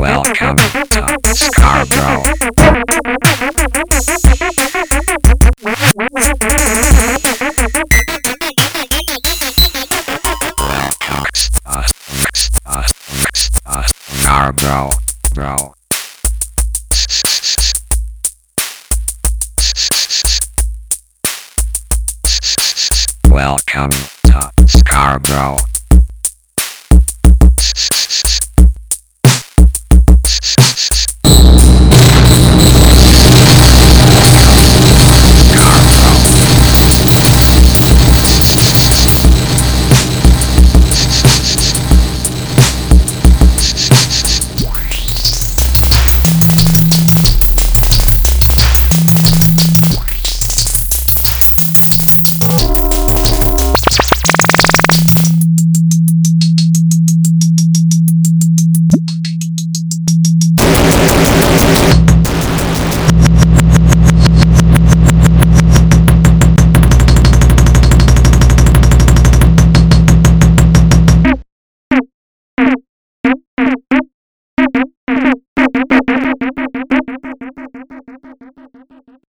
Welcome to Scarborough. Scarborough. Welcome to Scarborough.